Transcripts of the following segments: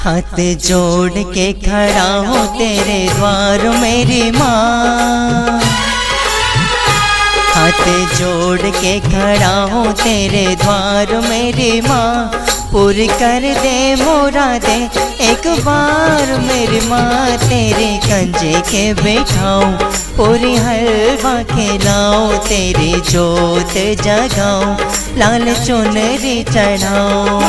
हाथ जोड़ के खड़ा हूँ तेरे द्वार मेरी माँ। हाथ जोड़ के खड़ा हूँ तेरे द्वार मेरी माँ। पूरी कर दे, मोरा दे, एक बार मेरी माँ। तेरे कंजे के बैठाऊं, पूरी हलवा खिलाऊं, तेरी जोत जगाऊं, लाल चुनरी चढ़ाऊं।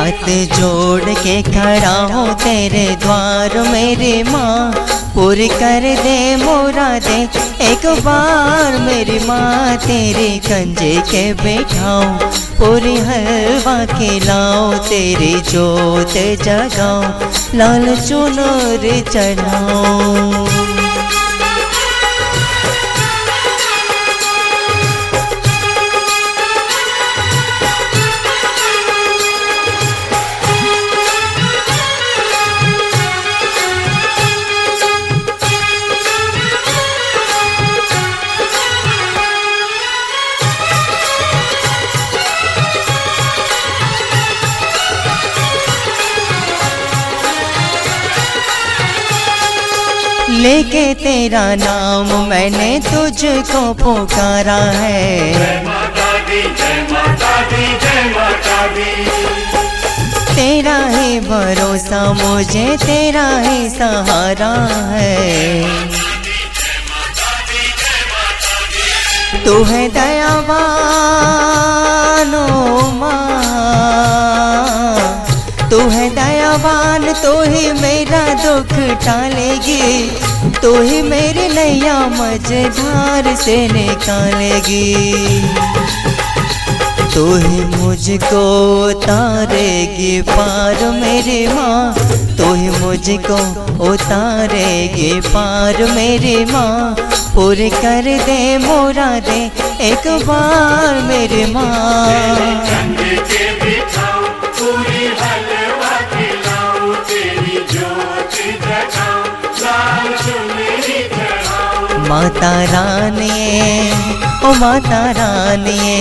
हाथ जोड़ के खड़ा हो तेरे द्वार मेरी माँ। पूरी कर दे मोरा दे एक बार मेरी माँ तेरे कंजे के बैठाओ पूरी हलवा खिलाऊं तेरी जोत जगाओ लाल चुनर चढ़ाऊं। लेके तेरा नाम मैंने तुझको पुकारा है। जय माता दी जय माता दी जय माता दी। तेरा ही भरोसा मुझे तेरा ही सहारा है। तू है दयावानो माँ। तू है दयावान तू ही मेरा दुख टालेगी, तू ही मेरी नैया मझधार से निकालेगी। तो ही मुझको उतारेगी पार मेरी माँ तो ही मुझको उतारेगी पार मेरी माँ। पूरी कर दे मोरा दे एक बार मेरी माँ। माता रानिए ओ माता रानिए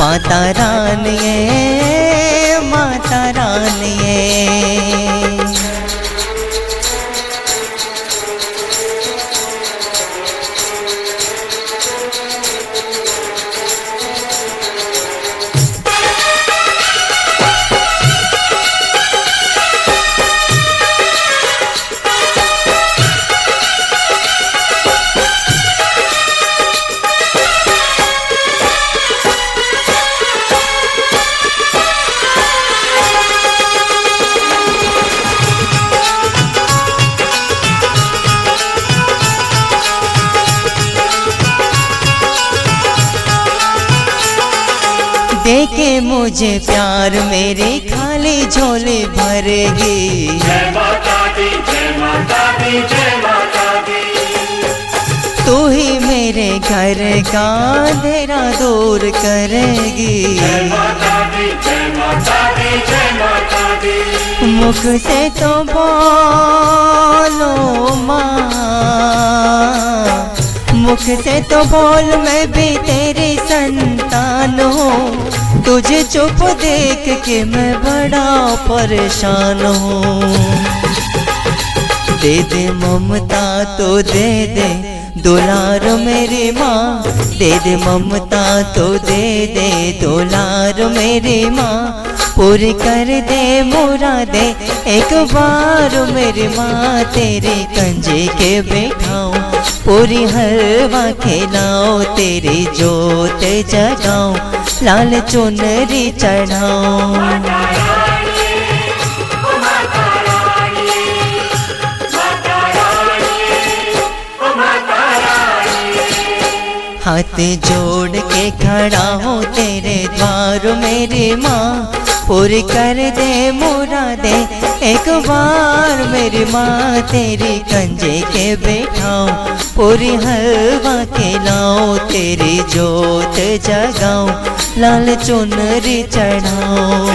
माता रानिए माता देखे मुझे प्यार मेरे खाली झोले भरेगी जय माता दी जय माता दी जय माता दी। तू ही मेरे घर का अंधेरा दूर करेगी जय माता दी जय माता दी जय माता दी। मुख से तो बोलो माँ। मुख से तो बोल मैं भी तेरी संतान हूँ। तुझे चुप देख के मैं बड़ा परेशान हूँ। दे दे ममता तो दे दे दुलार मेरी माँ। दे दे ममता तो दे दे दुलार मेरी माँ। पूरी कर दे मोरा दे एक बार मेरी माँ तेरे कंजे के बैठाऊं। पूरी हलवा खिलाओ तेरी जोत जगाऊं, लाल चुनरी चढ़ाओ हाथ जोड़ के खड़ा हो, तेरे द्वार मेरी माँ, पूरी कर दे, मोरा दे एक बार मेरी माँ तेरी कंजे के बैठाऊं, पूरी हलवा खिलाऊं तेरी जोत जगाऊं, लाल चुनरी चढ़ाऊं।